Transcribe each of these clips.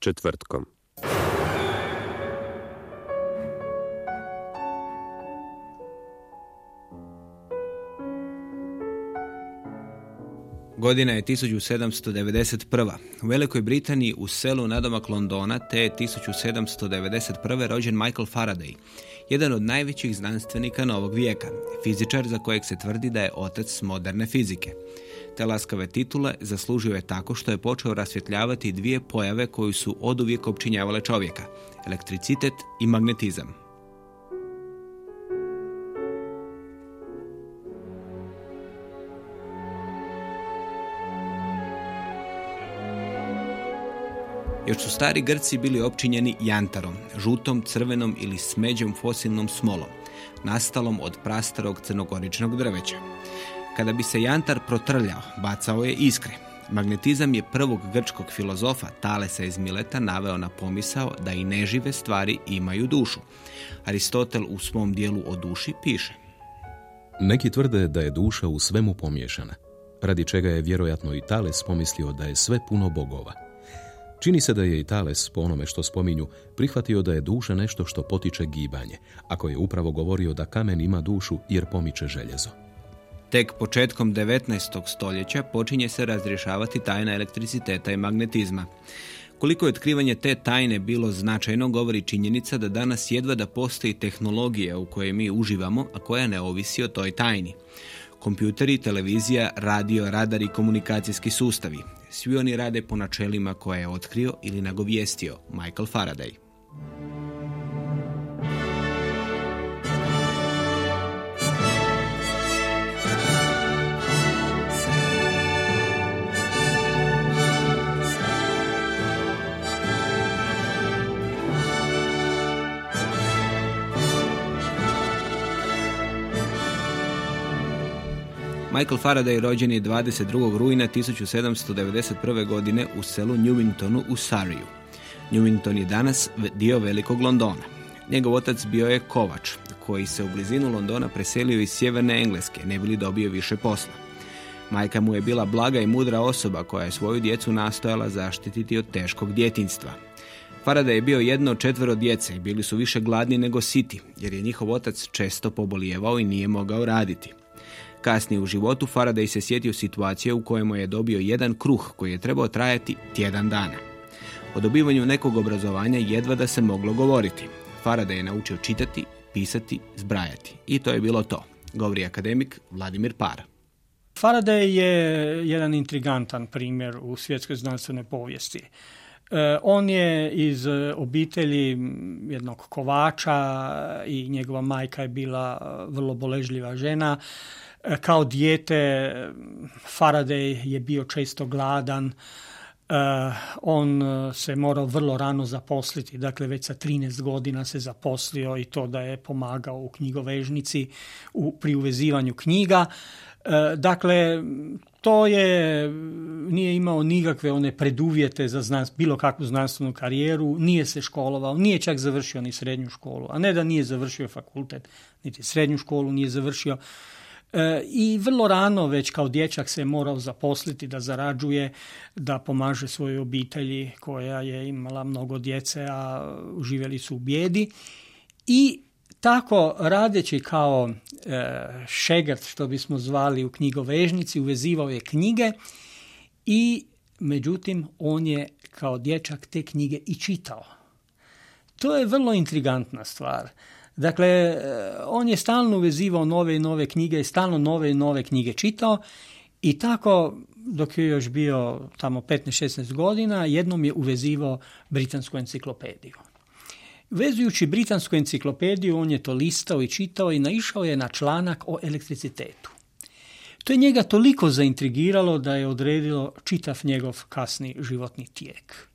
četvrtkom. Godina je 1791. U Velikoj Britaniji u selu nadomak Londona te je 1791. rođen Michael Faraday, jedan od najvećih znanstvenika novog vijeka, fizičar za kojeg se tvrdi da je otac moderne fizike. Te laskave titule zaslužio je tako što je počeo rasvjetljavati dvije pojave koju su oduvijek opčinjavale čovjeka, elektricitet i magnetizam. Još su stari Grci bili opčinjeni jantarom, žutom, crvenom ili smeđom fosilnom smolom, nastalom od prastarog crnogoričnog drveća. Kada bi se jantar protrljao, bacao je iskre. Magnetizam je prvog grčkog filozofa Talesa iz Mileta naveo na pomisao da i nežive stvari imaju dušu. Aristotel u svom dijelu o duši piše. Neki tvrde da je duša u svemu pomiješana, radi čega je vjerojatno i Tales pomislio da je sve puno bogova. Čini se da je i Tales, po onome što spominju, prihvatio da je duša nešto što potiče gibanje, ako je upravo govorio da kamen ima dušu jer pomiče željezo. Tek početkom 19. stoljeća počinje se razrješavati tajna elektriciteta i magnetizma. Koliko je otkrivanje te tajne bilo značajno, govori činjenica da danas jedva da postoji tehnologija u kojoj mi uživamo, a koja ne ovisi o toj tajni. Kompjuteri, televizija, radio, radar i komunikacijski sustavi. Svi oni rade po načelima koje je otkrio ili nagovijestio Michael Faraday. Michael Faraday rođen je 22. rujna 1791. godine u selu Newingtonu u Sariju. Newington je danas dio velikog Londona. Njegov otac bio je kovač, koji se u blizinu Londona preselio iz sjeverne Engleske, ne bili dobio više posla. Majka mu je bila blaga i mudra osoba koja je svoju djecu nastojala zaštititi od teškog djetinstva. Faraday je bio jedno od četvero djece i bili su više gladni nego siti, jer je njihov otac često pobolijevao i nije mogao raditi. Kasnije u životu Faraday se sjetio situacije u kojemu je dobio jedan kruh koji je trebao trajati tjedan dana. O dobivanju nekog obrazovanja jedva da se moglo govoriti. Faraday je naučio čitati, pisati, zbrajati. I to je bilo to, govori akademik Vladimir Par. Faraday je jedan intrigantan primjer u svjetskoj znanstvenoj povijesti. E, on je iz obitelji jednog kovača i njegova majka je bila vrlo boležljiva žena. E, kao dijete Faraday je bio često gladan, e, on se morao vrlo rano zaposliti, dakle već sa 13 godina se zaposlio i to da je pomagao u knjigovežnici u, pri uvezivanju knjiga. E, dakle, to je, nije imao nikakve one preduvjete za bilo kakvu znanstvenu karijeru, nije se školovao, nije čak završio ni srednju školu, a ne da nije završio fakultet, niti srednju školu nije završio. E, I vrlo rano već kao dječak se morao zaposliti da zarađuje, da pomaže svojoj obitelji koja je imala mnogo djece, a živjeli su u bijedi. I tako radeći kao e, šegrt, što bismo zvali u knjigovežnici, uvezivao je knjige i međutim on je kao dječak te knjige i čitao. To je vrlo intrigantna stvar. Dakle, e, on je stalno uvezivao nove i nove knjige, stalno nove i nove knjige čitao i tako dok je još bio tamo 15-16 godina, jednom je uvezivao britansku enciklopediju. Vezujući britansku enciklopediju, on je to listao i čitao i naišao je na članak o elektricitetu. To je njega toliko zaintrigiralo da je odredilo čitav njegov kasni životni tijek.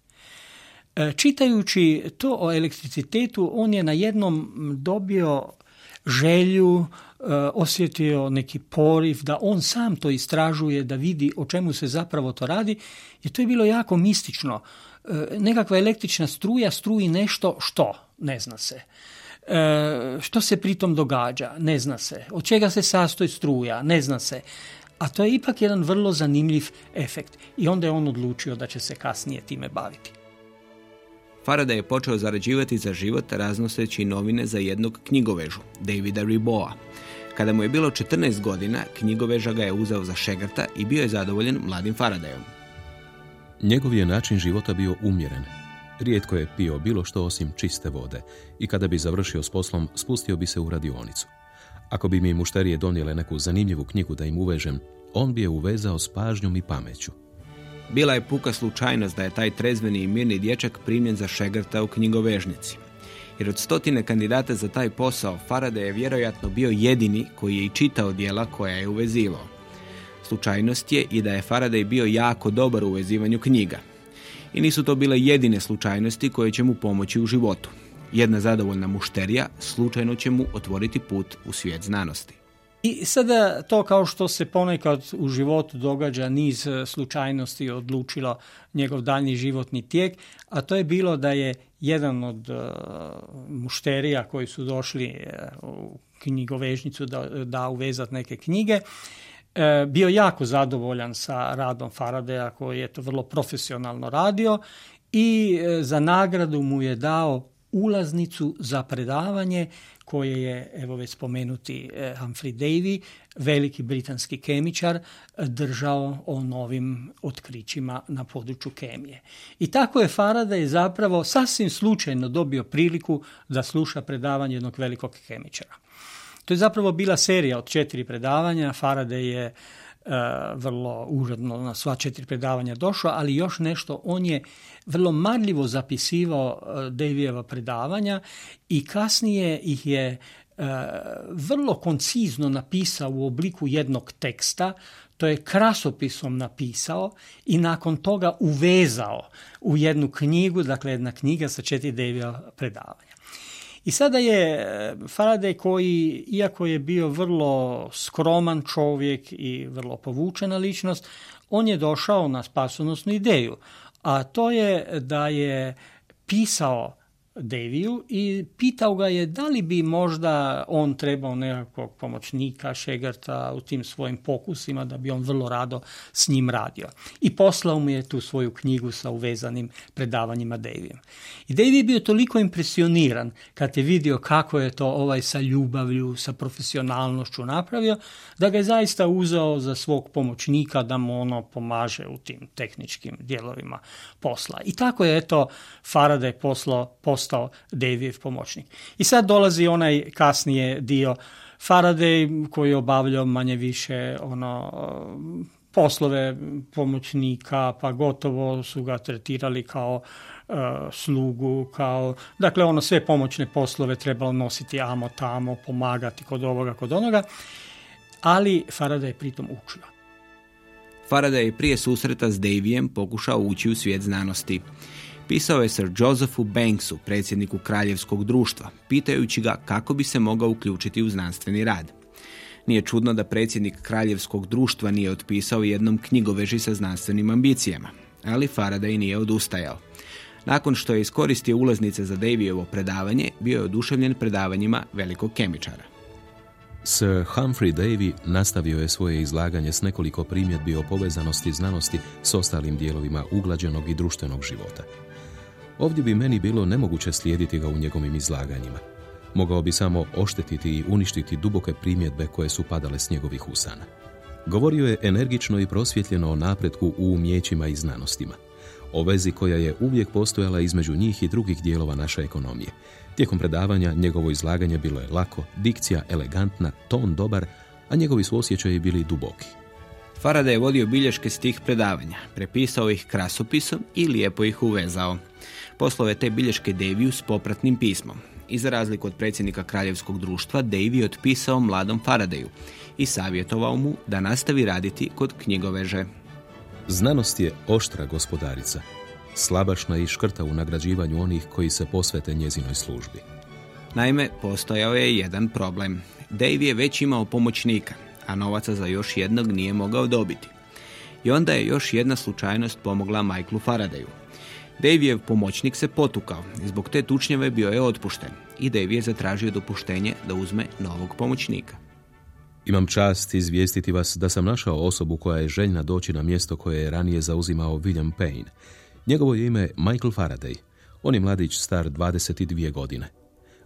E, čitajući to o elektricitetu, on je na jednom dobio želju, e, osjetio neki poriv da on sam to istražuje, da vidi o čemu se zapravo to radi, jer to je bilo jako mistično. E, nekakva električna struja struji nešto što, ne zna se. Što se pritom događa, ne zna se. Od čega se sastoji struja, ne zna se. A to je ipak jedan vrlo zanimljiv efekt. I onda je on odlučio da će se kasnije time baviti. Faraday je počeo zarađivati za život raznoseći novine za jednog knjigovežu, Davida Riboa. Kada mu je bilo 14 godina, knjigoveža ga je uzeo za šegrta i bio je zadovoljen mladim Faradayom. Njegov je način života bio umjeren. Rijetko je pio bilo što osim čiste vode i kada bi završio s poslom, spustio bi se u radionicu. Ako bi mi mušterije donijele neku zanimljivu knjigu da im uvežem, on bi je uvezao s pažnjom i pameću. Bila je puka slučajnost da je taj trezveni i mirni dječak primjen za šegrta u knjigovežnici. Jer od stotine kandidata za taj posao, Faraday je vjerojatno bio jedini koji je i čitao dijela koja je uvezivao. Slučajnost je i da je Faraday bio jako dobar u uvezivanju knjiga. I nisu to bile jedine slučajnosti koje će mu pomoći u životu. Jedna zadovoljna mušterija slučajno će mu otvoriti put u svijet znanosti. I sada to kao što se ponekad u životu događa niz e, slučajnosti odlučilo njegov daljnji životni tijek, a to je bilo da je jedan od uh, mušterija koji su došli e, u knjigovežnicu da, da uvezat neke knjige, bio jako zadovoljan sa radom Faradeja koji je to vrlo profesionalno radio i za nagradu mu je dao ulaznicu za predavanje koje je, evo već spomenuti eh, Humphrey Davy, veliki britanski kemičar, držao o novim otkrićima na području kemije. I tako je Faraday zapravo sasvim slučajno dobio priliku da sluša predavanje jednog velikog kemičara. To je zapravo bila serija od četiri predavanja. Faraday je vrlo uredno na sva četiri predavanja došao, ali još nešto, on je vrlo marljivo zapisivao e, Davijeva predavanja i kasnije ih je e, vrlo koncizno napisao u obliku jednog teksta, to je krasopisom napisao i nakon toga uvezao u jednu knjigu, dakle jedna knjiga sa četiri Davijeva predavanja. I sada je e, Faraday koji, iako je bio vrlo skroman čovjek i vrlo povučena ličnost, on je došao na spasonosnu ideju, a to je da je pisao Deviju i pitao ga je da li bi možda on trebao nekakvog pomoćnika, šegrta u tim svojim pokusima, da bi on vrlo rado s njim radio. I poslao mu je tu svoju knjigu sa uvezanim predavanjima Devijem. I Devi je bio toliko impresioniran kad je vidio kako je to ovaj sa ljubavlju, sa profesionalnošću napravio, da ga je zaista uzeo za svog pomoćnika da mu ono pomaže u tim tehničkim dijelovima posla. I tako je eto Faraday poslao, poslao postao Davijev pomoćnik. I sad dolazi onaj kasnije dio Faraday koji je obavljao manje više ono poslove pomoćnika, pa gotovo su ga tretirali kao uh, slugu, kao, dakle ono sve pomoćne poslove trebalo nositi amo tamo, pomagati kod ovoga, kod onoga, ali Faraday je pritom učio. Faraday je prije susreta s Davijem pokušao ući u svijet znanosti. Pisao je Sir Josephu Banksu, predsjedniku Kraljevskog društva, pitajući ga kako bi se mogao uključiti u znanstveni rad. Nije čudno da predsjednik Kraljevskog društva nije otpisao jednom knjigoveži sa znanstvenim ambicijama, ali Faraday nije odustajao. Nakon što je iskoristio ulaznice za Davijevo predavanje, bio je oduševljen predavanjima velikog kemičara. Sir Humphrey Davy nastavio je svoje izlaganje s nekoliko primjedbi o povezanosti znanosti s ostalim dijelovima uglađenog i društvenog života. Ovdje bi meni bilo nemoguće slijediti ga u njegovim izlaganjima. Mogao bi samo oštetiti i uništiti duboke primjedbe koje su padale s njegovih usana. Govorio je energično i prosvjetljeno o napretku u umjećima i znanostima, o vezi koja je uvijek postojala između njih i drugih dijelova naše ekonomije. Tijekom predavanja njegovo izlaganje bilo je lako, dikcija elegantna, ton dobar, a njegovi su osjećaji bili duboki. Faraday je vodio bilješke s tih predavanja, prepisao ih krasopisom i lijepo ih uvezao. Poslao je te bilješke Daviju s popratnim pismom. I za razliku od predsjednika Kraljevskog društva, Davy je otpisao mladom Faradayu i savjetovao mu da nastavi raditi kod knjigoveže. Znanost je oštra gospodarica, slabašna i škrta u nagrađivanju onih koji se posvete njezinoj službi. Naime, postojao je jedan problem. Davy je već imao pomoćnika, a novaca za još jednog nije mogao dobiti. I onda je još jedna slučajnost pomogla Michaelu Faradayu. Davijev pomoćnik se potukao i zbog te tučnjeve bio je otpušten i Davy je zatražio dopuštenje da uzme novog pomoćnika. Imam čast izvijestiti vas da sam našao osobu koja je željna doći na mjesto koje je ranije zauzimao William Payne. Njegovo je ime Michael Faraday. On je mladić star 22 godine.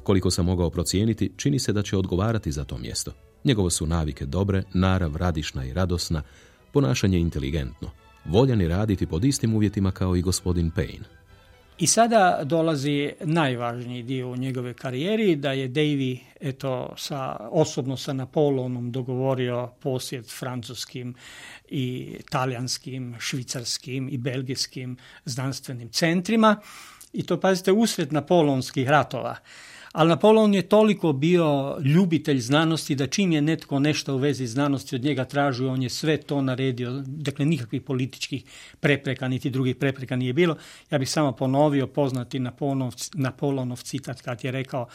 Koliko sam mogao procijeniti, čini se da će odgovarati za to mjesto. Njegovo su navike dobre, narav radišna i radosna, ponašanje inteligentno. Voljan je raditi pod istim uvjetima kao i gospodin Payne. I sada dolazi najvažniji dio u njegove karijeri, da je Davy eto, sa, osobno sa Napoleonom dogovorio posjet francuskim i talijanskim, švicarskim i belgijskim znanstvenim centrima. I to, pazite, usred napoleonskih ratova. Ali Napoleon je toliko bio ljubitelj znanosti da čim je netko nešto u vezi znanosti od njega tražio, on je sve to naredio. Dakle, nikakvih političkih prepreka, niti drugih prepreka nije bilo. Ja bih samo ponovio poznati Napoleonov citat kad je rekao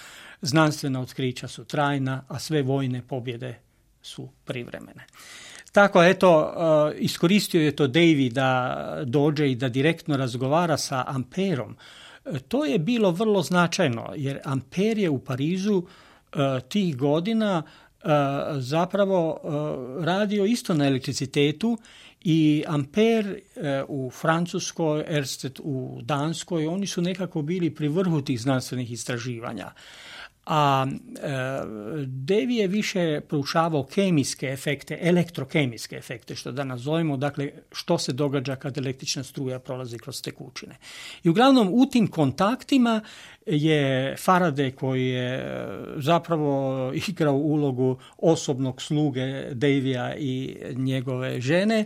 znanstvena otkrića su trajna, a sve vojne pobjede su privremene. Tako, eto, uh, iskoristio je to Davy da dođe i da direktno razgovara sa Amperom, to je bilo vrlo značajno jer Amper je u Parizu e, tih godina e, zapravo e, radio isto na elektricitetu i Amper u Francuskoj, Ersted u Danskoj, oni su nekako bili pri vrhu tih znanstvenih istraživanja a e, Devi je više proučavao kemijske efekte, elektrokemijske efekte, što da nazovemo, dakle, što se događa kad električna struja prolazi kroz tekućine. I uglavnom u tim kontaktima je Faraday koji je e, zapravo igrao ulogu osobnog sluge Davija i njegove žene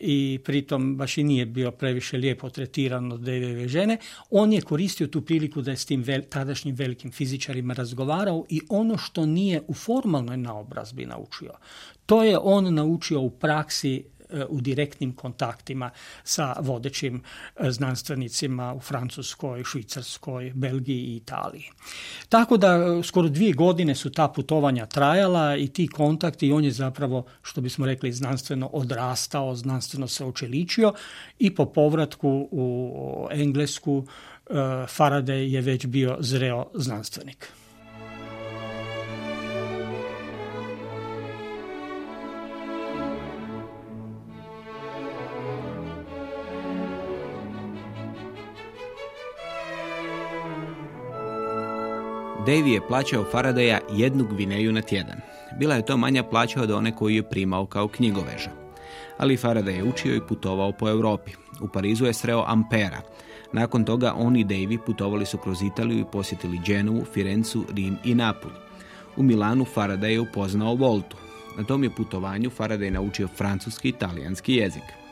i pritom baš i nije bio previše lijepo tretiran od deveve žene, on je koristio tu priliku da je s tim tadašnjim velikim fizičarima razgovarao i ono što nije u formalnoj naobrazbi naučio, to je on naučio u praksi u direktnim kontaktima sa vodećim e, znanstvenicima u Francuskoj, Švicarskoj, Belgiji i Italiji. Tako da e, skoro dvije godine su ta putovanja trajala i ti kontakti i on je zapravo, što bismo rekli, znanstveno odrastao, znanstveno se očeličio i po povratku u Englesku Faraday je već bio zreo znanstvenik. Davy je plaćao Faradaya jednu gvineju na tjedan. Bila je to manja plaća od one koju je primao kao knjigoveža. Ali Faraday je učio i putovao po Europi. U Parizu je sreo Ampera. Nakon toga on i Davy putovali su kroz Italiju i posjetili Genovu, Firencu, Rim i Napulj. U Milanu Faraday je upoznao Voltu. Na tom je putovanju Faraday naučio francuski i talijanski jezik.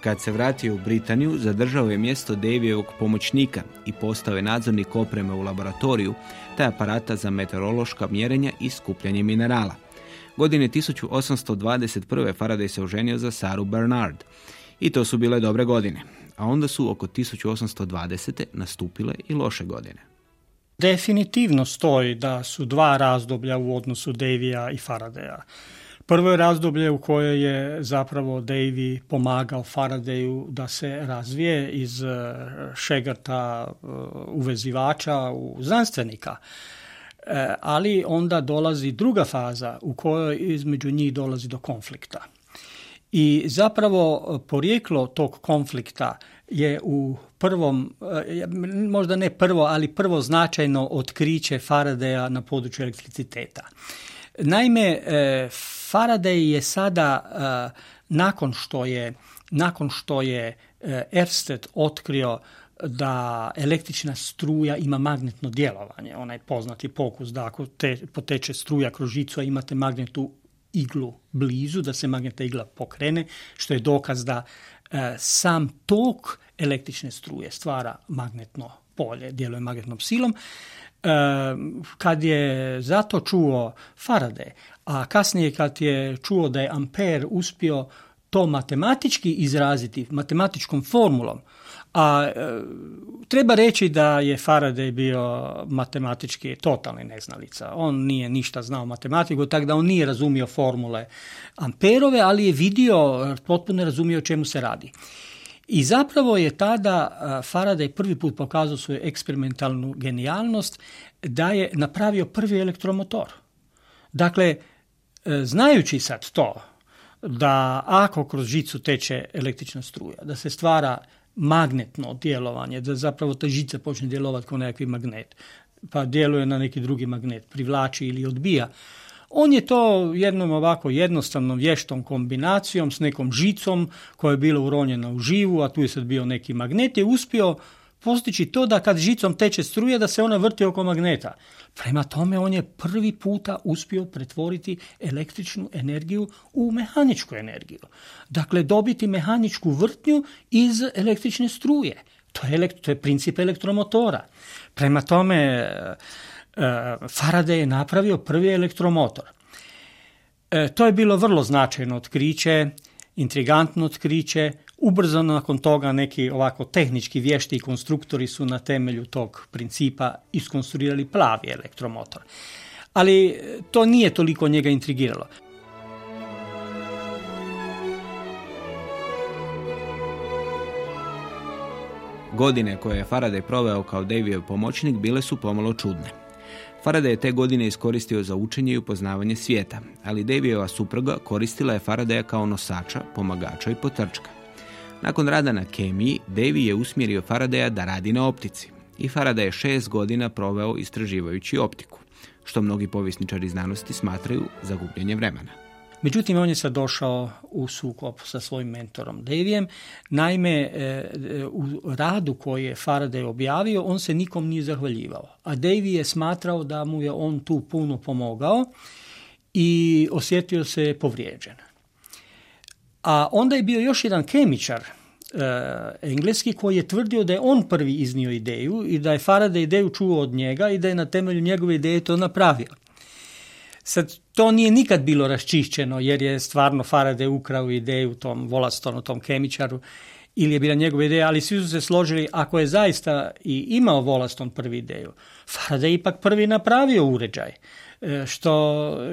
Kad se vratio u Britaniju, zadržao je mjesto Davijevog pomoćnika i postao je nadzornik opreme u laboratoriju te aparata za meteorološka mjerenja i skupljanje minerala. Godine 1821. Faraday se oženio za Saru Bernard. I to su bile dobre godine. A onda su oko 1820. nastupile i loše godine. Definitivno stoji da su dva razdoblja u odnosu Davija i Faradaya. Prvo je razdoblje u kojoj je zapravo Davy pomagao Faradayu da se razvije iz e, šegrta e, uvezivača u znanstvenika. E, ali onda dolazi druga faza u kojoj između njih dolazi do konflikta. I zapravo porijeklo tog konflikta je u prvom, možda ne prvo, ali prvo značajno otkriće Faradaya na području elektriciteta. Naime, Faraday je sada, e, nakon što je, nakon što je e, Ersted otkrio da električna struja ima magnetno djelovanje, onaj poznati pokus da ako te, poteče struja kroz žicu, a imate magnetnu iglu blizu, da se magnetna igla pokrene, što je dokaz da e, sam tok električne struje stvara magnetno polje, djeluje magnetnom silom. kad je zato čuo Faraday, a kasnije kad je čuo da je Amper uspio to matematički izraziti, matematičkom formulom, a e, treba reći da je Faraday bio matematički totalni neznalica. On nije ništa znao matematiku, tako da on nije razumio formule Amperove, ali je vidio, potpuno razumio o čemu se radi. I zapravo je tada e, Faraday prvi put pokazao svoju eksperimentalnu genijalnost da je napravio prvi elektromotor. Dakle, znajući sad to, da ako kroz žicu teče električna struja, da se stvara magnetno djelovanje, da zapravo ta žica počne djelovati kao nekakvi magnet, pa djeluje na neki drugi magnet, privlači ili odbija. On je to jednom ovako jednostavnom vještom kombinacijom s nekom žicom koja je bila uronjena u živu, a tu je sad bio neki magnet, je uspio postići to da kad žicom teče struje da se ona vrti oko magneta. Prema tome on je prvi puta uspio pretvoriti električnu energiju u mehaničku energiju. Dakle, dobiti mehaničku vrtnju iz električne struje. To je, to je princip elektromotora. Prema tome, e, Faraday je napravio prvi elektromotor. E, to je bilo vrlo značajno otkriće, intrigantno otkriće, Ubrzano nakon toga neki ovako tehnički vješti i konstruktori su na temelju tog principa iskonstruirali plavi elektromotor. Ali e, to nije toliko njega intrigiralo. Godine koje je Faraday proveo kao Davijev pomoćnik bile su pomalo čudne. Faraday je te godine iskoristio za učenje i upoznavanje svijeta, ali Davijeva supruga koristila je Faradaya kao nosača, pomagača i potrčka. Nakon rada na kemiji, Davy je usmjerio Faradaya da radi na optici i Faraday je šest godina proveo istraživajući optiku, što mnogi povisničari znanosti smatraju zagubljenje vremena. Međutim, on je sad došao u sukob sa svojim mentorom Davijem. Naime, e, e, u radu koji je Faraday objavio, on se nikom nije zahvaljivao. A Davy je smatrao da mu je on tu puno pomogao i osjetio se povrijeđen. A onda je bio još jedan kemičar e, engleski koji je tvrdio da je on prvi iznio ideju i da je Faraday ideju čuo od njega i da je na temelju njegove ideje to napravio. Sad, to nije nikad bilo raščišćeno jer je stvarno Faraday ukrao ideju tom Volastonu, tom kemičaru ili je bila njegova ideja, ali svi su se složili ako je zaista i imao Volaston prvi ideju, Faraday je ipak prvi napravio uređaj. E, što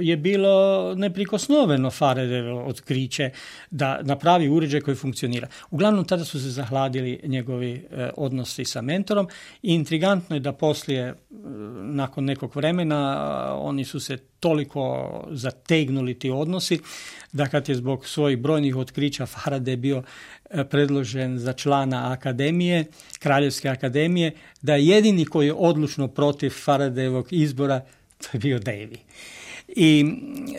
je bilo neprikosnoveno Faradayvo otkriće da napravi uređaj koji funkcionira. Uglavnom tada su se zahladili njegovi e, odnosi sa mentorom i intrigantno je da poslije, e, nakon nekog vremena, oni su se toliko zategnuli ti odnosi da kad je zbog svojih brojnih otkrića Faraday bio predložen za člana akademije, Kraljevske akademije, da je jedini koji je odlučno protiv Faradayevog izbora to je bio Davy. I,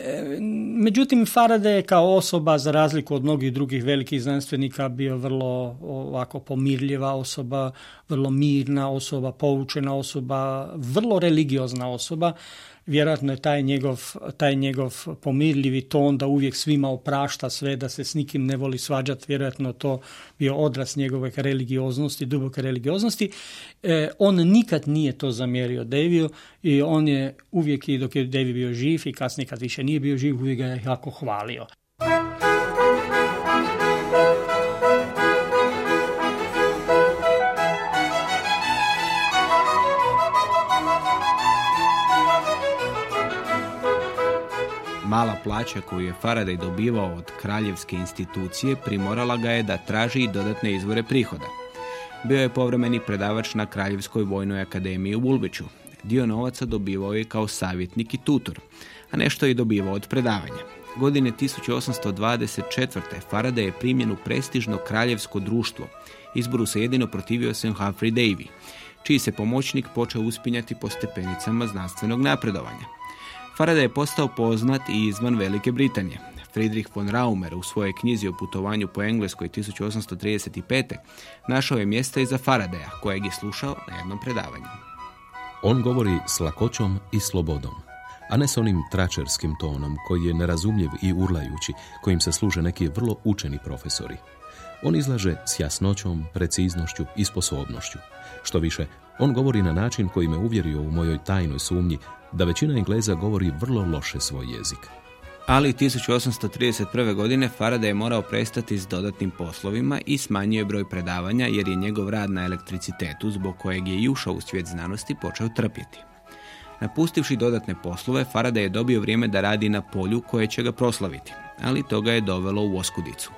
e, međutim, Faraday je kao osoba, za razliku od mnogih drugih velikih znanstvenika, bio vrlo ovako pomirljiva osoba, vrlo mirna osoba, poučena osoba, vrlo religiozna osoba vjerojatno je taj njegov, taj njegov pomirljivi ton da uvijek svima oprašta sve, da se s nikim ne voli svađati, vjerojatno to bio odraz njegove religioznosti, duboke religioznosti. E, on nikad nije to zamjerio Deviju i on je uvijek i dok je Devi bio živ i kasnije kad više nije bio živ, uvijek ga je jako hvalio. Mala plaća koju je Faraday dobivao od kraljevske institucije primorala ga je da traži i dodatne izvore prihoda. Bio je povremeni predavač na Kraljevskoj vojnoj akademiji u Bulbiću. Dio novaca dobivao je kao savjetnik i tutor, a nešto je dobivao od predavanja. Godine 1824. Faraday je primjen u prestižno kraljevsko društvo. Izboru se jedino protivio St. Humphrey Davy, čiji se pomoćnik počeo uspinjati po stepenicama znanstvenog napredovanja. Faraday je postao poznat i izvan Velike Britanije. Friedrich von Raumer u svojoj knjizi o putovanju po Engleskoj 1835. našao je mjesta i za Faradaya, kojeg je slušao na jednom predavanju. On govori s lakoćom i slobodom, a ne s onim tračerskim tonom koji je nerazumljiv i urlajući, kojim se služe neki vrlo učeni profesori. On izlaže s jasnoćom, preciznošću i sposobnošću. Što više, on govori na način koji me uvjerio u mojoj tajnoj sumnji da većina Engleza govori vrlo loše svoj jezik. Ali 1831. godine Faraday je morao prestati s dodatnim poslovima i smanjio je broj predavanja jer je njegov rad na elektricitetu zbog kojeg je i ušao u svijet znanosti počeo trpjeti. Napustivši dodatne poslove, Faraday je dobio vrijeme da radi na polju koje će ga proslaviti, ali to ga je dovelo u oskudicu.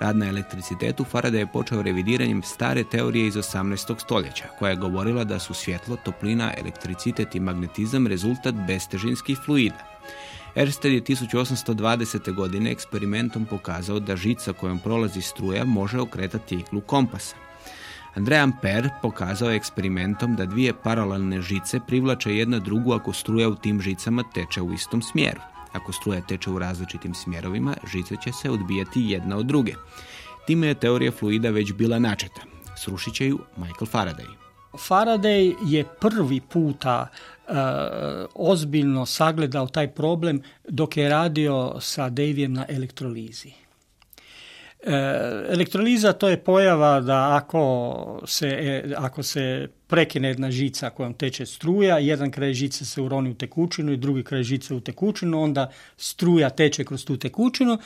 Rad na elektricitetu Faraday je počeo revidiranjem stare teorije iz 18. stoljeća, koja je govorila da su svjetlo, toplina, elektricitet i magnetizam rezultat bestežinskih fluida. Ersted je 1820. godine eksperimentom pokazao da žica kojom prolazi struja može okretati iglu kompasa. Andrea Ampere pokazao je eksperimentom da dvije paralelne žice privlače jedna drugu ako struja u tim žicama teče u istom smjeru. Ako struja teče u različitim smjerovima, žice će se odbijati jedna od druge. Time je teorija fluida već bila načeta. Srušit će ju Michael Faraday. Faraday je prvi puta uh, ozbiljno sagledao taj problem dok je radio sa Davijem na elektrolizi. E, elektroliza to je pojava da ako se, e, ako se prekine jedna žica kojom teče struja, jedan kraj žice se uroni u tekućinu i drugi kraj žice u tekućinu, onda struja teče kroz tu tekućinu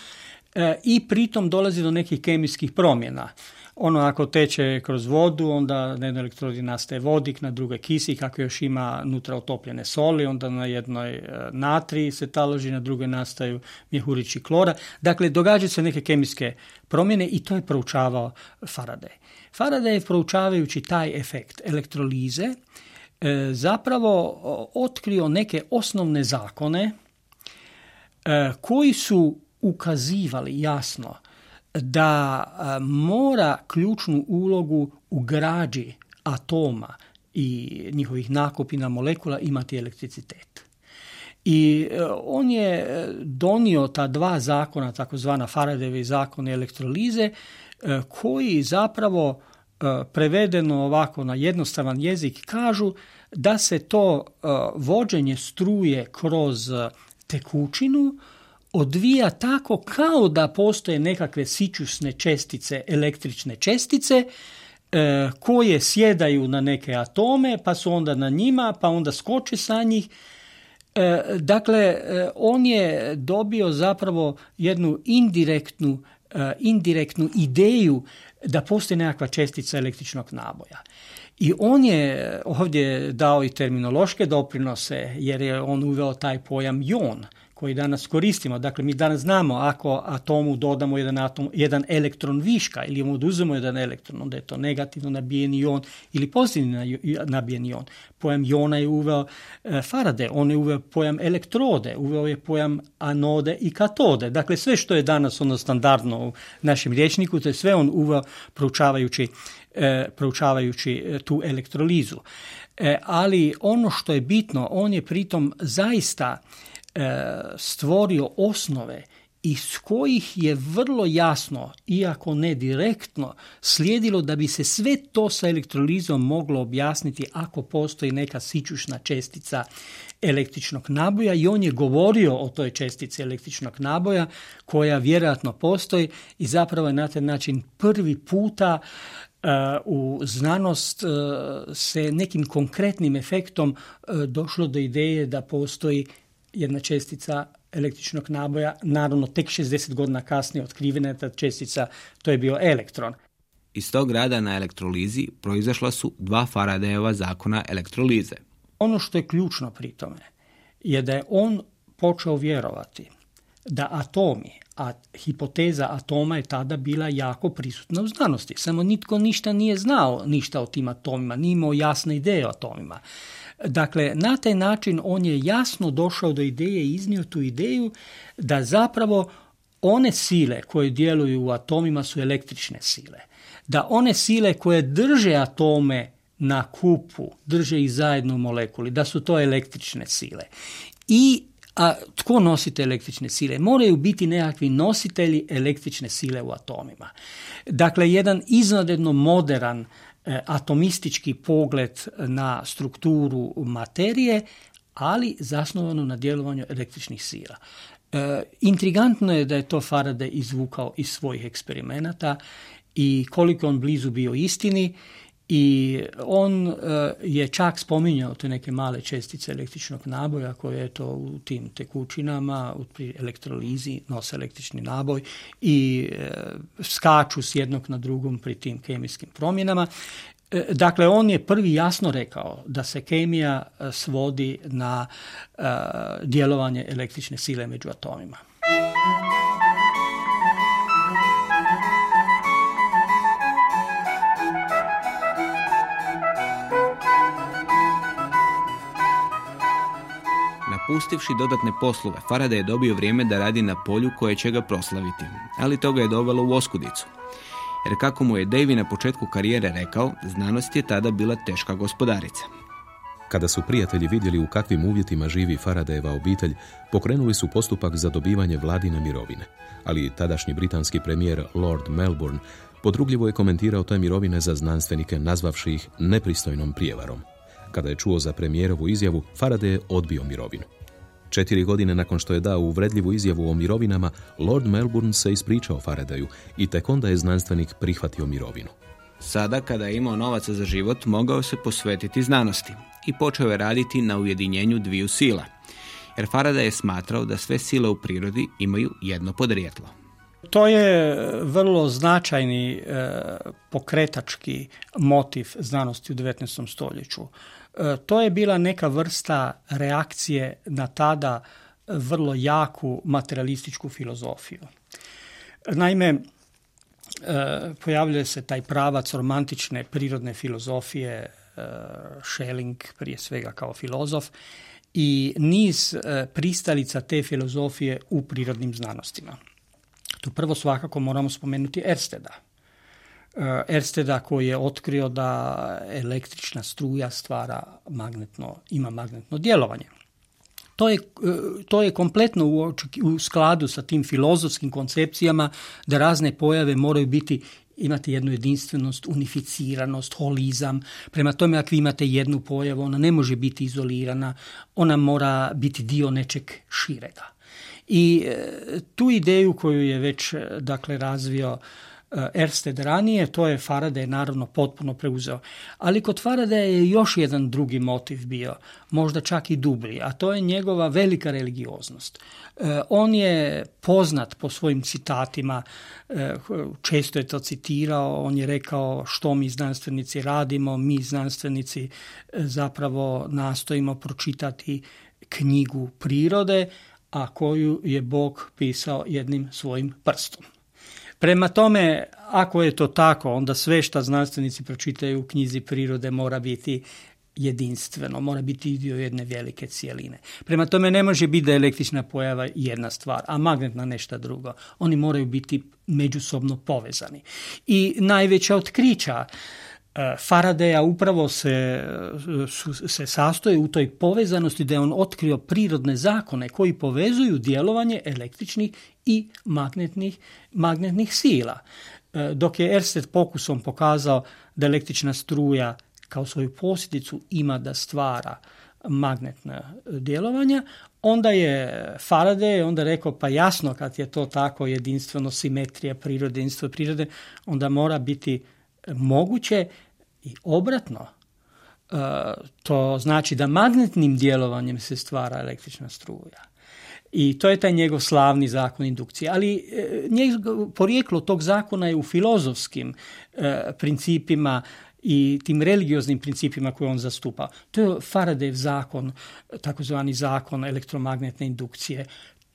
e, i pritom dolazi do nekih kemijskih promjena. Ono ako teče kroz vodu, onda na jednoj elektrodi nastaje vodik, na drugoj kisik, ako još ima nutra otopljene soli, onda na jednoj e, natri se taloži, na drugoj nastaju mjehurići klora. Dakle, događaju se neke kemijske promjene i to je proučavao Faraday. Faraday je proučavajući taj efekt elektrolize e, zapravo otkrio neke osnovne zakone e, koji su ukazivali jasno da mora ključnu ulogu u građi atoma i njihovih nakupina molekula imati elektricitet. I e, on je e, donio ta dva zakona, takozvana Faradayjevi zakon elektrolize, e, koji zapravo prevedeno ovako na jednostavan jezik kažu da se to vođenje struje kroz tekućinu odvija tako kao da postoje nekakve sičusne čestice, električne čestice, e, koje sjedaju na neke atome, pa su onda na njima, pa onda skoče sa njih. E, dakle, e, on je dobio zapravo jednu indirektnu, indirektnu ideju da postoji nekakva čestica električnog naboja. I on je ovdje dao i terminološke doprinose jer je on uveo taj pojam jon koji danas koristimo. Dakle, mi danas znamo ako atomu dodamo jedan, atom, jedan elektron viška ili mu oduzemo jedan elektron, onda je to negativno nabijen ion ili pozitivno nabijen ion. Pojam jona je uveo e, Faraday, on je uveo pojam elektrode, uveo je pojam anode i katode. Dakle, sve što je danas ono standardno u našem rječniku, to je sve on uveo proučavajući, e, proučavajući e, tu elektrolizu. ali ono što je bitno, on je pritom zaista stvorio osnove iz kojih je vrlo jasno, iako ne direktno, slijedilo da bi se sve to sa elektrolizom moglo objasniti ako postoji neka sičušna čestica električnog naboja i on je govorio o toj čestici električnog naboja koja vjerojatno postoji i zapravo je na taj način prvi puta e, u znanost e, se nekim konkretnim efektom došlo do ideje da postoji jedna čestica električnog naboja, naravno tek 60 godina kasnije otkrivena je ta čestica, to je bio elektron. Iz tog rada na elektrolizi proizašla su dva Faradayeva zakona elektrolize. Ono što je ključno pri tome je da je on počeo vjerovati da atomi, a hipoteza atoma je tada bila jako prisutna u znanosti. Samo nitko ništa nije znao ništa o tim atomima, nije imao jasne ideje o atomima. Dakle, na taj način on je jasno došao do ideje i iznio tu ideju da zapravo one sile koje djeluju u atomima su električne sile. Da one sile koje drže atome na kupu, drže ih zajedno u molekuli, da su to električne sile. I a tko nosi te električne sile? Moraju biti nekakvi nositelji električne sile u atomima. Dakle, jedan iznadredno modern E, atomistički pogled na strukturu materije, ali zasnovano na djelovanju električnih sila. E, intrigantno je da je to Faraday izvukao iz svojih eksperimenata i koliko on blizu bio istini i on e, je čak spominjao te neke male čestice električnog naboja koje je to u tim tekućinama, u elektrolizi nose električni naboj i e, skaču s jednog na drugom pri tim kemijskim promjenama. E, dakle, on je prvi jasno rekao da se kemija svodi na djelovanje električne sile među atomima. Pustivši dodatne poslove, Faraday je dobio vrijeme da radi na polju koje će ga proslaviti, ali toga je dovelo u oskudicu. jer kako mu je Davy na početku karijere rekao, znanost je tada bila teška gospodarica. Kada su prijatelji vidjeli u kakvim uvjetima živi Faradayeva obitelj, pokrenuli su postupak za dobivanje vladine mirovine. Ali tadašnji britanski premijer Lord Melbourne podrugljivo je komentirao te mirovine za znanstvenike nazvavši ih nepristojnom prijevarom. Kada je čuo za premijerovu izjavu, Faraday je odbio mirovinu. Četiri godine nakon što je dao uvredljivu izjavu o mirovinama, Lord Melbourne se ispričao Faradaju i tek onda je znanstvenik prihvatio mirovinu. Sada, kada je imao novaca za život, mogao se posvetiti znanosti i počeo je raditi na ujedinjenju dviju sila. Jer Faraday je smatrao da sve sile u prirodi imaju jedno podrijetlo. To je vrlo značajni e, pokretački motiv znanosti u 19. stoljeću. E, to je bila neka vrsta reakcije na tada vrlo jaku materialističku filozofiju. Naime, e, pojavljuje se taj pravac romantične prirodne filozofije, e, Schelling prije svega kao filozof, i niz pristalica te filozofije u prirodnim znanostima. Tu prvo svakako moramo spomenuti Ersteda, Ersteda koji je otkrio da električna struja stvara magnetno, ima magnetno djelovanje. To je, eh, to je kompletno u, u skladu sa tim filozofskim koncepcijama da razne pojave moraju biti imati jednu jedinstvenost, unificiranost, holizam. Prema tome, ako vi imate jednu pojavu, ona ne može biti izolirana, ona mora biti dio nečeg širega. I eh, tu ideju koju je već dakle razvio Eh, Ersted ranije, to je Faraday naravno potpuno preuzeo. Ali kod Faraday je još jedan drugi motiv bio, možda čak i dublji, a to je njegova velika religioznost. Eh, on je poznat po svojim citatima, eh, često je to citirao, on je rekao što mi znanstvenici radimo, mi znanstvenici zapravo nastojimo pročitati knjigu prirode, a koju je Bog pisao jednim svojim prstom. Prema tome, ako je to tako, onda sve što znanstvenici pročitaju u knjizi prirode mora biti jedinstveno, mora biti dio jedne velike cijeline. Prema tome ne može biti da je električna pojava jedna stvar, a magnetna nešto drugo. Oni moraju biti međusobno povezani. I najveća otkrića E, Faradaya upravo se, se sastoji u toj povezanosti da je on otkrio prirodne zakone koji povezuju djelovanje električnih i magnetnih, magnetnih sila. E, dok je Ersted pokusom pokazao da električna struja kao svoju posljedicu ima da stvara magnetna djelovanja, onda je Faraday onda rekao pa jasno kad je to tako jedinstveno simetrija prirode, jedinstvo prirode, onda mora biti moguće i obratno, e, to znači da magnetnim djelovanjem se stvara električna struja. I to je taj njegov slavni zakon indukcije. Ali e, njegov, porijeklo tog zakona je u filozofskim e, principima i tim religioznim principima koje on zastupa. To je Faradayev zakon, takozvani zakon elektromagnetne indukcije.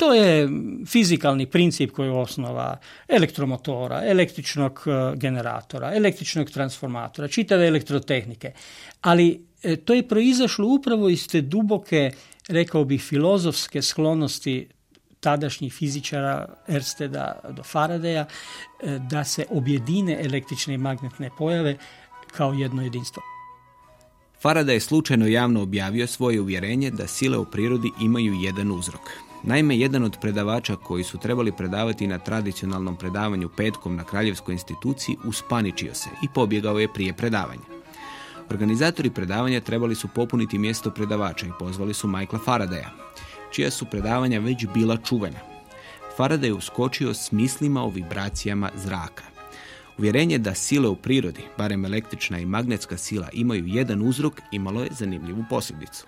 To je fizikalni princip koji je osnova elektromotora, električnog e, generatora, električnog transformatora, čitave elektrotehnike. Ali e, to je proizašlo upravo iz te duboke, rekao bih, filozofske sklonosti tadašnjih fizičara Ersteda do Faradaya e, da se objedine električne i magnetne pojave kao jedno jedinstvo. Faraday je slučajno javno objavio svoje uvjerenje da sile u prirodi imaju jedan uzrok. Naime, jedan od predavača koji su trebali predavati na tradicionalnom predavanju petkom na Kraljevskoj instituciji uspaničio se i pobjegao je prije predavanja. Organizatori predavanja trebali su popuniti mjesto predavača i pozvali su Michaela Faradaya, čija su predavanja već bila čuvena. Faraday je uskočio s mislima o vibracijama zraka. Uvjerenje da sile u prirodi, barem električna i magnetska sila, imaju jedan uzrok, imalo je zanimljivu posljedicu.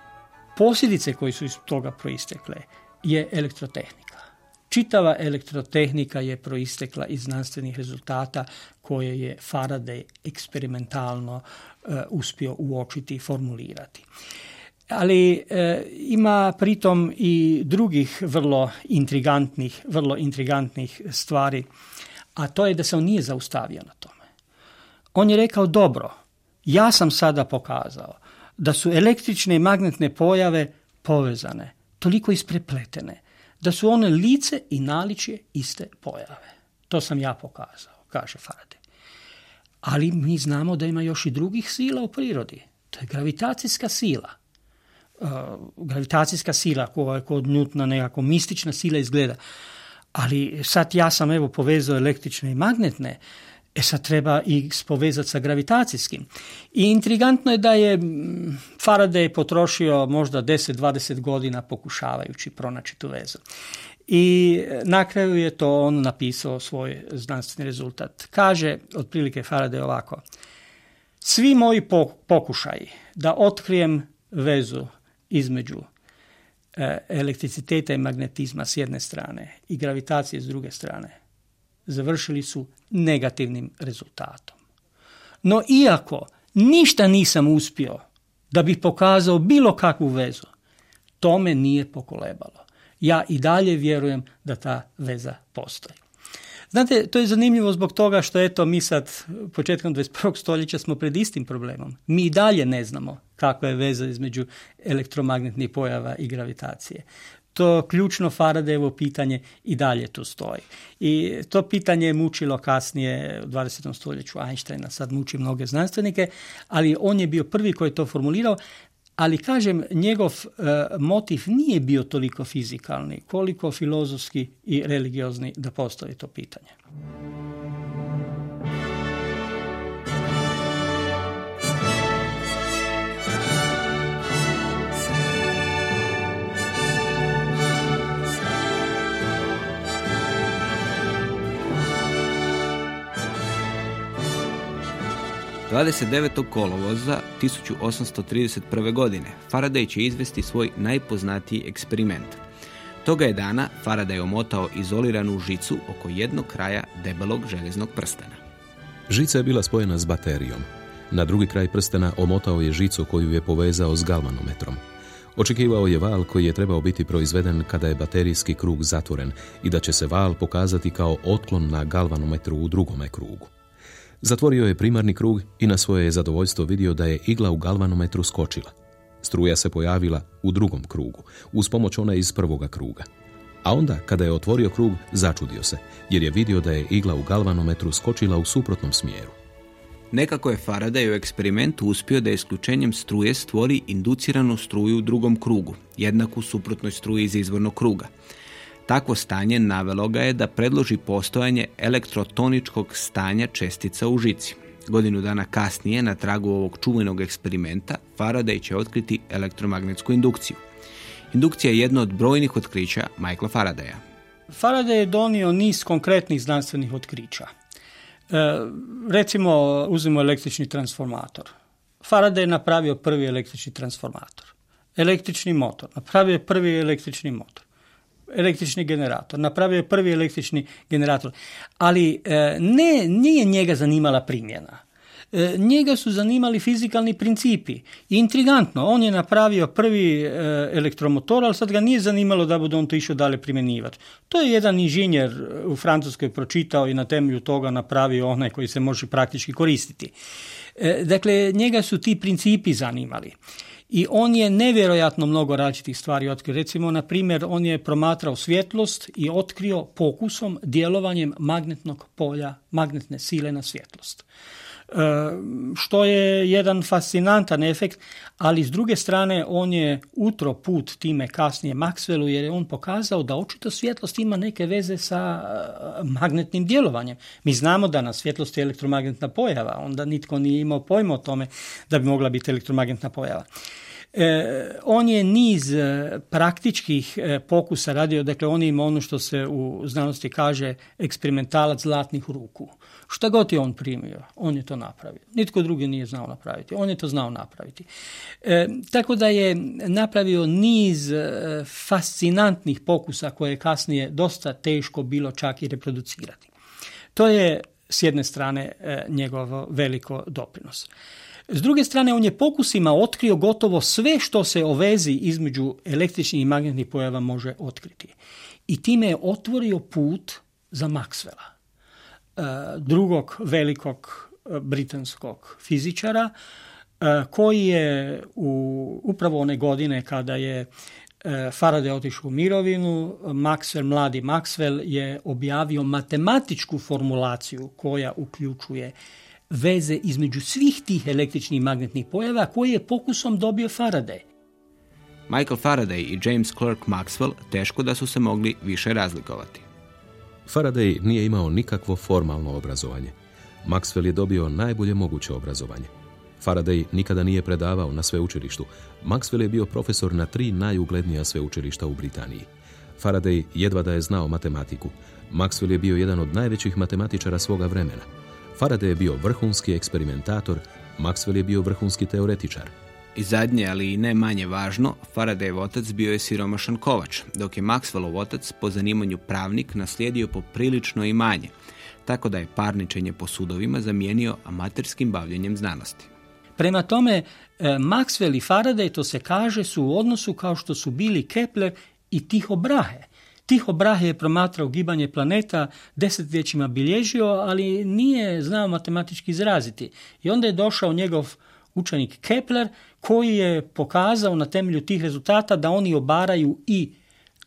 Posljedice koje su iz toga proistekle je elektrotehnika. Čitava elektrotehnika je proistekla iz znanstvenih rezultata koje je Faraday eksperimentalno uh, uspio uočiti i formulirati. Ali e, ima pritom i drugih vrlo intrigantnih, vrlo intrigantnih stvari, a to je da se on nije zaustavio na tome. On je rekao, dobro, ja sam sada pokazao da su električne i magnetne pojave povezane toliko isprepletene da su one lice i naličje iste pojave. To sam ja pokazao, kaže Faraday. ali mi znamo da ima još i drugih sila u prirodi. To je gravitacijska sila. Uh, gravitacijska sila koja je kod Newtona nekako mistična sila izgleda. Ali sad ja sam evo povezao električne i magnetne, e sad treba ih povezati sa gravitacijskim. I intrigantno je da je Faraday potrošio možda 10-20 godina pokušavajući pronaći tu vezu. I na kraju je to on napisao svoj znanstveni rezultat. Kaže otprilike Faraday ovako. Svi moji pokušaji da otkrijem vezu između e, elektriciteta i magnetizma s jedne strane i gravitacije s druge strane završili su negativnim rezultatom. No iako ništa nisam uspio da bih pokazao bilo kakvu vezu, to me nije pokolebalo. Ja i dalje vjerujem da ta veza postoji. Znate, to je zanimljivo zbog toga što eto mi sad početkom 21. stoljeća smo pred istim problemom. Mi i dalje ne znamo kakva je veza između elektromagnetnih pojava i gravitacije. To ključno Faradayevo pitanje i dalje tu stoji. I to pitanje je mučilo kasnije u 20. stoljeću Einsteina, sad muči mnoge znanstvenike, ali on je bio prvi koji je to formulirao, ali kažem, njegov e, motiv nije bio toliko fizikalni, koliko filozofski i religiozni da postoji to pitanje. 29. kolovoza 1831. godine Faraday će izvesti svoj najpoznatiji eksperiment. Toga je dana Faraday omotao izoliranu žicu oko jednog kraja debelog željeznog prstena. Žica je bila spojena s baterijom. Na drugi kraj prstena omotao je žicu koju je povezao s galvanometrom. Očekivao je val koji je trebao biti proizveden kada je baterijski krug zatvoren i da će se val pokazati kao otklon na galvanometru u drugome krugu. Zatvorio je primarni krug i na svoje je zadovoljstvo vidio da je igla u galvanometru skočila. Struja se pojavila u drugom krugu, uz pomoć ona iz prvoga kruga. A onda, kada je otvorio krug, začudio se, jer je vidio da je igla u galvanometru skočila u suprotnom smjeru. Nekako je Faraday u eksperimentu uspio da isključenjem struje stvori induciranu struju u drugom krugu, jednaku suprotnoj struji iz izvornog kruga. Takvo stanje navelo ga je da predloži postojanje elektrotoničkog stanja čestica u žici. Godinu dana kasnije, na tragu ovog čuvenog eksperimenta, Faraday će otkriti elektromagnetsku indukciju. Indukcija je jedno od brojnih otkrića Michaela Faradaya. Faraday je donio niz konkretnih znanstvenih otkrića. E, recimo, uzmemo električni transformator. Faraday je napravio prvi električni transformator. Električni motor. Napravio je prvi električni motor električni generator, napravio je prvi električni generator, ali e, ne, nije njega zanimala primjena. E, njega su zanimali fizikalni principi. Intrigantno, on je napravio prvi e, elektromotor, ali sad ga nije zanimalo da bude on to išao dalje primjenjivati. To je jedan inženjer u Francuskoj pročitao i na temelju toga napravio onaj koji se može praktički koristiti. Dakle, njega su ti principi zanimali i on je nevjerojatno mnogo različitih stvari otkrio. Recimo, na primjer, on je promatrao svjetlost i otkrio pokusom djelovanjem magnetnog polja, magnetne sile na svjetlost. E, što je jedan fascinantan efekt, ali s druge strane on je utro put time kasnije Maxwellu jer je on pokazao da očito svjetlost ima neke veze sa e, magnetnim djelovanjem. Mi znamo da na svjetlost je elektromagnetna pojava, onda nitko nije imao pojma o tome da bi mogla biti elektromagnetna pojava. E, on je niz e, praktičkih pokusa radio, dakle on ima ono što se u znanosti kaže eksperimentalac zlatnih ruku. Šta god je on primio, on je to napravio. Nitko drugi nije znao napraviti, on je to znao napraviti. tako da je napravio niz fascinantnih pokusa koje je kasnije dosta teško bilo čak i reproducirati. To je s jedne strane njegov veliko doprinos. S druge strane, on je pokusima otkrio gotovo sve što se o vezi između električnih i magnetnih pojava može otkriti. I time je otvorio put za Maxwella, e, drugog velikog e, britanskog fizičara, e, koji je u upravo one godine kada je Faraday otišao u mirovinu, Maxwell, mladi Maxwell je objavio matematičku formulaciju koja uključuje veze između svih tih električnih magnetnih pojava koje je pokusom dobio Faraday. Michael Faraday i James Clerk Maxwell teško da su se mogli više razlikovati. Faraday nije imao nikakvo formalno obrazovanje. Maxwell je dobio najbolje moguće obrazovanje. Faraday nikada nije predavao na sveučilištu. Maxwell je bio profesor na tri najuglednija sveučilišta u Britaniji. Faraday jedva da je znao matematiku. Maxwell je bio jedan od najvećih matematičara svoga vremena. Faraday je bio vrhunski eksperimentator, Maxwell je bio vrhunski teoretičar. I zadnje, ali i ne manje važno, Faradayev otac bio je siromašan kovač, dok je Maxwellov otac po zanimanju pravnik naslijedio poprilično imanje, tako da je parničenje po sudovima zamijenio amaterskim bavljenjem znanosti. Prema tome, e, Maxwell i Faraday, to se kaže, su u odnosu kao što su bili Kepler i Tiho Brahe. Tiho Brahe je promatrao gibanje planeta, desetljećima bilježio, ali nije znao matematički izraziti. I onda je došao njegov učenik Kepler koji je pokazao na temelju tih rezultata da oni obaraju i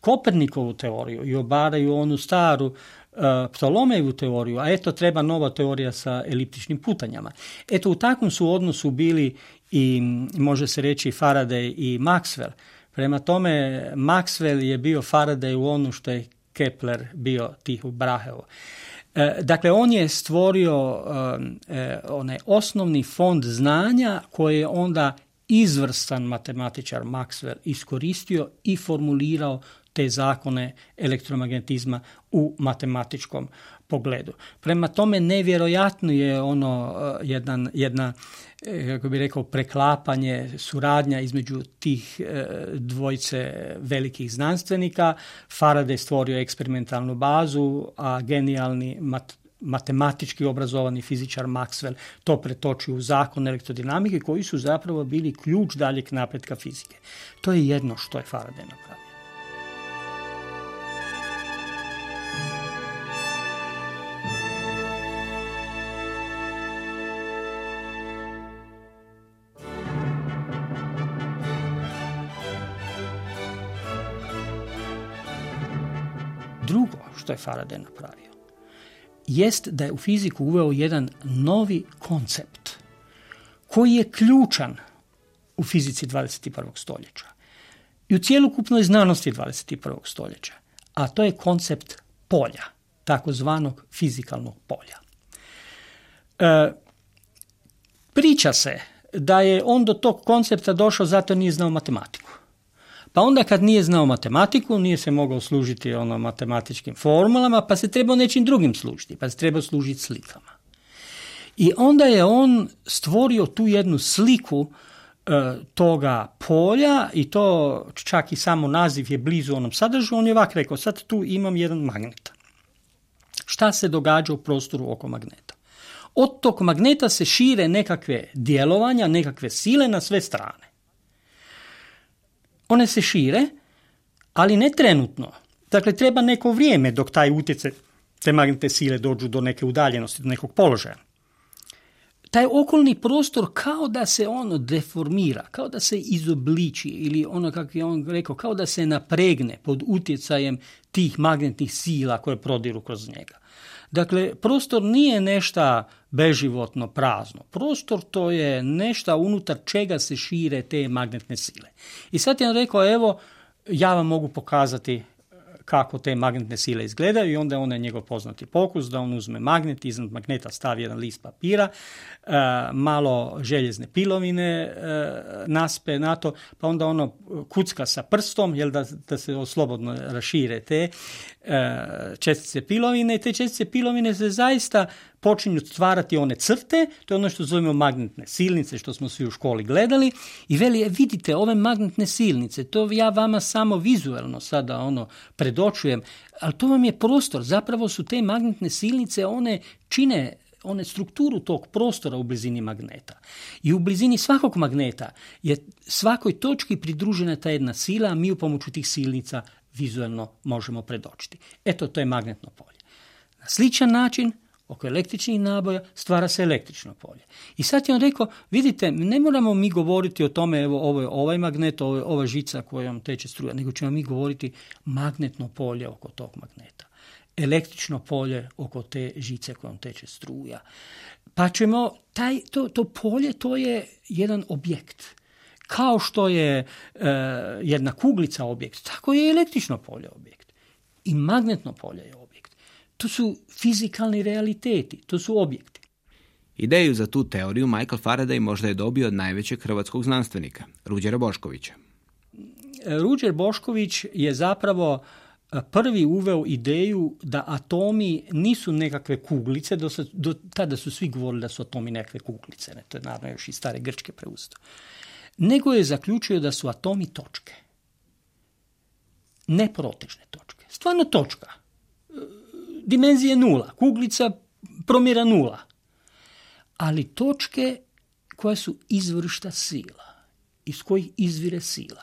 Kopernikovu teoriju i obaraju onu staru uh, Ptolomejevu teoriju, a eto treba nova teorija sa eliptičnim putanjama. Eto u takvom su odnosu bili i može se reći Faraday i Maxwell. Prema tome Maxwell je bio Faraday u onu što je Kepler bio tih u Brahevo. E, dakle, on je stvorio e, onaj osnovni fond znanja koje je onda izvrstan matematičar Maxwell iskoristio i formulirao te zakone elektromagnetizma u matematičkom pogledu. Prema tome nevjerojatno je ono e, jedan, jedna kako bi rekao preklapanje, suradnja između tih e, dvojce velikih znanstvenika. Faraday stvorio eksperimentalnu bazu, a genijalni mat, matematički obrazovani fizičar Maxwell to pretočio u zakon elektrodinamike koji su zapravo bili ključ daljeg napretka fizike. To je jedno što je Faraday napravio. Što je Faraday napravio jest da je u fiziku uveo jedan novi koncept koji je ključan u fizici 21. stoljeća i u cijelokupnoj znanosti 21. stoljeća, a to je koncept polja, takozvanog fizikalnog polja. E, priča se da je on do tog koncepta došao zato nije znao matematiku. Pa onda kad nije znao matematiku, nije se mogao služiti ono matematičkim formulama, pa se trebao nečim drugim služiti, pa se trebao služiti slikama. I onda je on stvorio tu jednu sliku e, toga polja i to čak i samo naziv je blizu onom sadržaju, on je ovak rekao, sad tu imam jedan magnet. Šta se događa u prostoru oko magneta? Od tog magneta se šire nekakve djelovanja, nekakve sile na sve strane. One se šire, ali ne trenutno. Dakle, treba neko vrijeme dok taj utjecaj te magnetne sile dođu do neke udaljenosti, do nekog položaja. Taj okolni prostor kao da se ono deformira, kao da se izobliči ili ono kako je on rekao, kao da se napregne pod utjecajem tih magnetnih sila koje prodiru kroz njega. Dakle, prostor nije nešto beživotno prazno. Prostor to je nešto unutar čega se šire te magnetne sile. I sad je on rekao, evo, ja vam mogu pokazati kako te magnetne sile izgledaju i onda je onaj njegov poznati pokus da on uzme magnet, iznad magneta stavi jedan list papira, e, malo željezne pilovine e, naspe na to, pa onda ono kucka sa prstom, jel da, da se slobodno rašire te e, čestice pilovine i te čestice pilovine se zaista počinju stvarati one crte, to je ono što zovemo magnetne silnice, što smo svi u školi gledali, i veli, e, vidite, ove magnetne silnice, to ja vama samo vizualno sada ono predočujem, ali to vam je prostor, zapravo su te magnetne silnice, one čine one strukturu tog prostora u blizini magneta. I u blizini svakog magneta je svakoj točki pridružena ta jedna sila, a mi u pomoću tih silnica vizualno možemo predočiti. Eto, to je magnetno polje. Na sličan način oko električnih naboja stvara se električno polje. I sad je on rekao, vidite, ne moramo mi govoriti o tome, evo, ovo je ovaj magnet, ovo je ova žica kojom teče struja, nego ćemo mi govoriti magnetno polje oko tog magneta. električno polje oko te žice kojom teče struja. Pa ćemo, taj, to, to polje to je jedan objekt. Kao što je e, jedna kuglica objekt, tako je električno polje objekt. I magnetno polje je objekt. To su fizikalni realiteti, to su objekti. Ideju za tu teoriju Michael Faraday možda je dobio od najvećeg hrvatskog znanstvenika, Ruđera Boškovića. Ruđer Bošković je zapravo e, prvi uveo ideju da atomi nisu nekakve kuglice, do, do tada su svi govorili da su atomi nekakve kuglice, ne, to je naravno još i stare grčke preusto. Nego je zaključio da su atomi točke. Neprotežne točke. Stvarno točka. Dimenzije nula. Kuglica promjera nula. Ali točke koje su izvršta sila. Iz kojih izvire sila.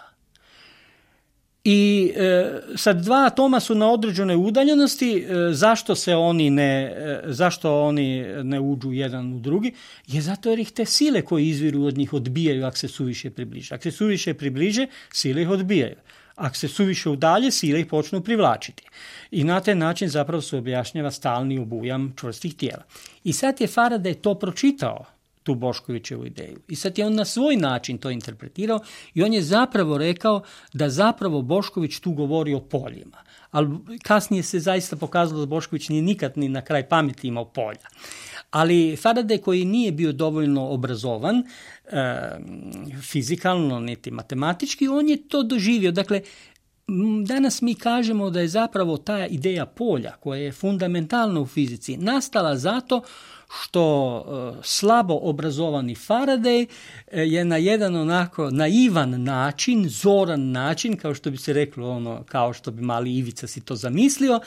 I e, sad dva atoma su na određenoj udaljenosti, e, zašto se oni ne, e, zašto oni ne uđu jedan u drugi, je zato jer ih te sile koje izviru od njih odbijaju ako se suviše približe. Ako se suviše približe, sile ih odbijaju. Ako se suviše udalje, sile ih počnu privlačiti. I na taj način zapravo se objašnjava stalni obujam čvrstih tijela. I sad je Faraday to pročitao tu Boškovićevu ideju. I sad je on na svoj način to interpretirao i on je zapravo rekao da zapravo Bošković tu govori o poljima. Ali kasnije se zaista pokazalo da Bošković nije nikad ni na kraj pameti imao polja. Ali Faraday koji nije bio dovoljno obrazovan e, fizikalno niti matematički, on je to doživio. Dakle, Danas mi kažemo da je zapravo ta ideja polja koja je fundamentalna u fizici nastala zato što e, slabo obrazovani Faraday e, je na jedan onako naivan način, zoran način, kao što bi se reklo ono, kao što bi mali Ivica si to zamislio,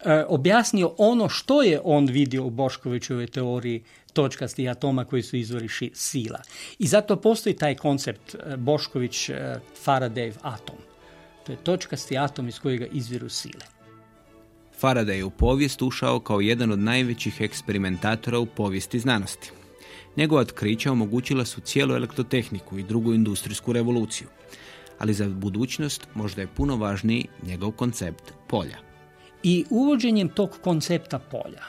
e, objasnio ono što je on vidio u Boškovićevoj teoriji točkastih atoma koji su izvori sila. I zato postoji taj koncept Bošković Faraday atom. To je točkasti atom iz kojega izviru sile. Faraday je u povijest ušao kao jedan od najvećih eksperimentatora u povijesti znanosti. Njegova otkrića omogućila su cijelu elektrotehniku i drugu industrijsku revoluciju. Ali za budućnost možda je puno važniji njegov koncept polja. I uvođenjem tog koncepta polja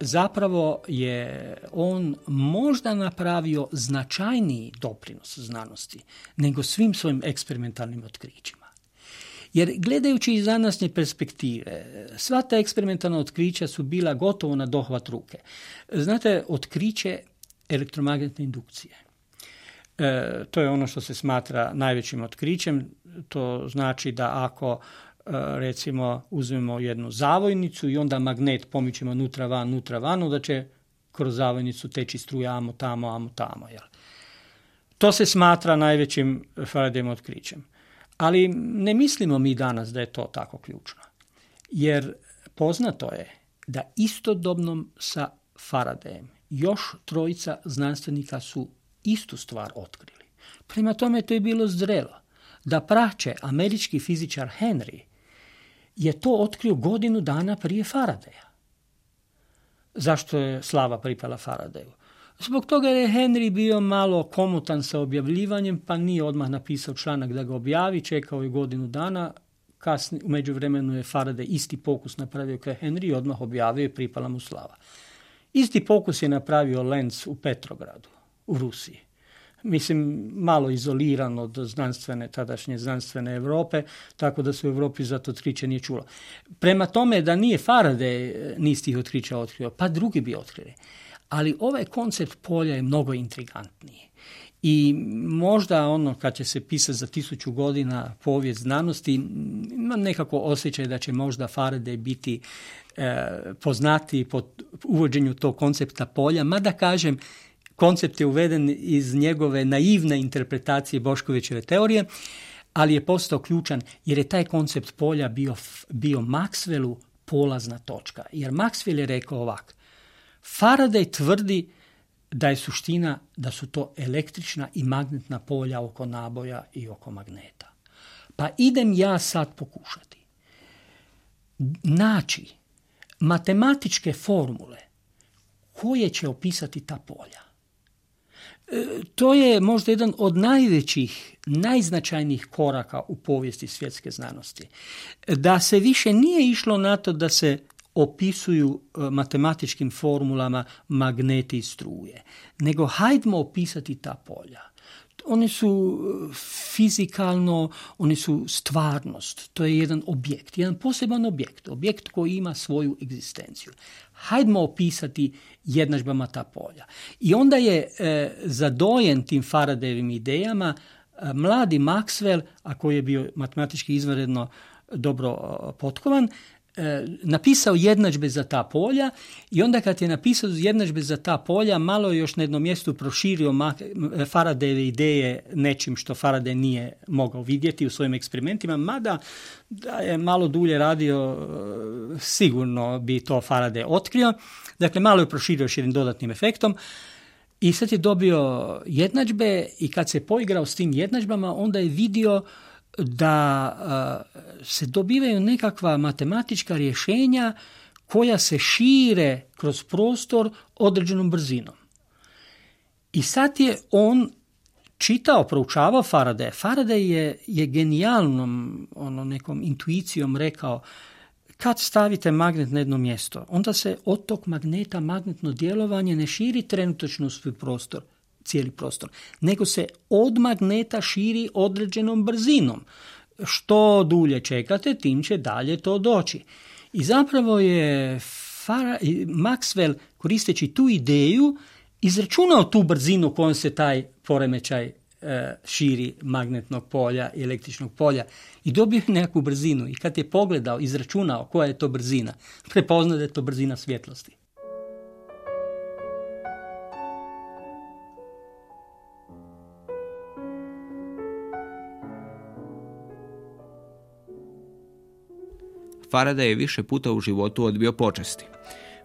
zapravo je on možda napravio značajniji doprinos znanosti nego svim svojim eksperimentalnim otkrićima. Jer gledajući iz današnje perspektive, sva ta eksperimentalna otkrića su bila gotovo na dohvat ruke. Znate, otkriće elektromagnetne indukcije. E, to je ono što se smatra najvećim otkrićem. To znači da ako e, recimo uzmemo jednu zavojnicu i onda magnet pomičemo nutra van, nutra van, onda će kroz zavojnicu teći struja amo tamo, amo tamo. Jel? To se smatra najvećim Faradayem otkrićem. Ali ne mislimo mi danas da je to tako ključno. Jer poznato je da istodobno sa Faradayem još trojica znanstvenika su istu stvar otkrili. Prema tome to je bilo zrelo. Da praće američki fizičar Henry je to otkrio godinu dana prije Faradaya. Zašto je slava pripala Faradayu? Zbog toga je Henry bio malo komutan sa objavljivanjem, pa nije odmah napisao članak da ga objavi, čekao je godinu dana, kasnije, u međuvremenu je Faraday isti pokus napravio kao Henry i odmah objavio i pripala mu slava. Isti pokus je napravio Lenz u Petrogradu, u Rusiji. Mislim, malo izoliran od znanstvene, tadašnje znanstvene Europe, tako da se u Europi za to otkriće nije čulo. Prema tome da nije Faraday nistih otkrića otkrio, pa drugi bi otkrili. Ali ovaj koncept polja je mnogo intrigantniji. I možda ono kad će se pisati za tisuću godina povijest znanosti, imam nekako osjećaj da će možda Faraday biti e, poznati po uvođenju tog koncepta polja, mada kažem, koncept je uveden iz njegove naivne interpretacije Boškovićeve teorije, ali je postao ključan jer je taj koncept polja bio, bio Maxwellu polazna točka. Jer Maxwell je rekao ovak, Faraday tvrdi da je suština da su to električna i magnetna polja oko naboja i oko magneta. Pa idem ja sad pokušati naći matematičke formule koje će opisati ta polja. E, to je možda jedan od najvećih, najznačajnijih koraka u povijesti svjetske znanosti. Da se više nije išlo na to da se opisuju e, matematičkim formulama magneti i struje, nego hajdmo opisati ta polja. Oni su e, fizikalno, oni su stvarnost, to je jedan objekt, jedan poseban objekt, objekt koji ima svoju egzistenciju. Hajdmo opisati jednadžbama ta polja. I onda je e, zadojen tim Faradevim idejama e, mladi Maxwell, a koji je bio matematički izvanredno dobro potkovan, E, napisao jednadžbe za ta polja i onda kad je napisao jednadžbe za ta polja, malo je još na jednom mjestu proširio Faradeve ideje nečim što Faraday nije mogao vidjeti u svojim eksperimentima, mada da je malo dulje radio, e, sigurno bi to Faraday otkrio. Dakle, malo je proširio još jednim dodatnim efektom. I sad je dobio jednadžbe i kad se poigrao s tim jednadžbama, onda je vidio da se dobivaju nekakva matematička rješenja koja se šire kroz prostor određenom brzinom. I sad je on čitao, proučavao Faraday. Faraday je, je genijalnom ono, nekom intuicijom rekao kad stavite magnet na jedno mjesto, onda se od magneta magnetno djelovanje ne širi trenutačno u svoj prostor, cijeli prostor, nego se od magneta širi određenom brzinom. Što dulje čekate, tim će dalje to doći. I zapravo je Maxwell, koristeći tu ideju, izračunao tu brzinu kojom se taj poremećaj e, širi magnetnog polja i električnog polja i dobio je nekakvu brzinu i kad je pogledao, izračunao koja je to brzina, prepoznao da je to brzina svjetlosti. Faraday je više puta u životu odbio počesti.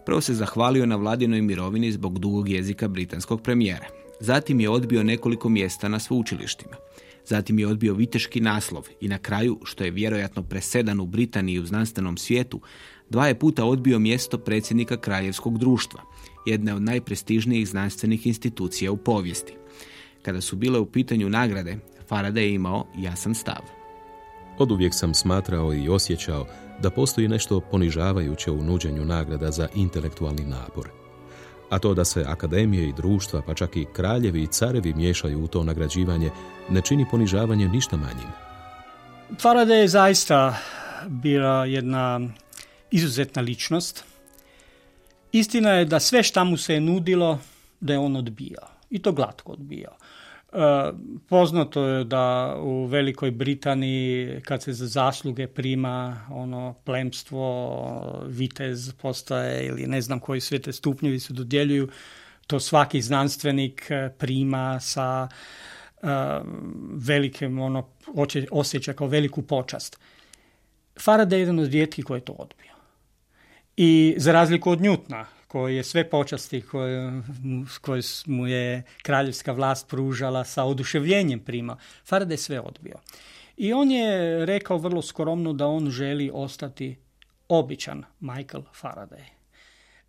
Prvo se zahvalio na vladinoj mirovini zbog dugog jezika britanskog premijera. Zatim je odbio nekoliko mjesta na sveučilištima. Zatim je odbio viteški naslov i na kraju, što je vjerojatno presedan u Britaniji u znanstvenom svijetu, dva je puta odbio mjesto predsjednika Kraljevskog društva, jedne od najprestižnijih znanstvenih institucija u povijesti. Kada su bile u pitanju nagrade, Faraday je imao jasan stav. Oduvijek sam smatrao i osjećao da postoji nešto ponižavajuće u nuđenju nagrada za intelektualni napor. A to da se akademije i društva, pa čak i kraljevi i carevi miješaju u to nagrađivanje, ne čini ponižavanje ništa manjim. Faraday je zaista bila jedna izuzetna ličnost. Istina je da sve šta mu se je nudilo, da je on odbijao. I to glatko odbijao. Poznato je da u Velikoj Britaniji kad se za zasluge prima ono plemstvo, vitez postaje ili ne znam koji sve te stupnjevi se dodjeljuju, to svaki znanstvenik e, prima sa uh, velikim ono, osjeća kao veliku počast. Faraday je jedan od rijetkih koji je to odbio. I za razliku od Njutna, koji je sve počasti koje, koje mu je kraljevska vlast pružala sa oduševljenjem prima. Faraday sve odbio. I on je rekao vrlo skromno da on želi ostati običan Michael Faraday.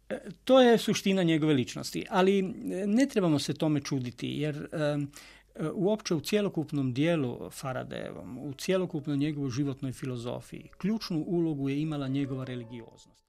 E, to je suština njegove ličnosti, ali ne trebamo se tome čuditi, jer e, uopće u cjelokupnom dijelu Faradayevom, u cjelokupnoj njegovoj životnoj filozofiji, ključnu ulogu je imala njegova religioznost.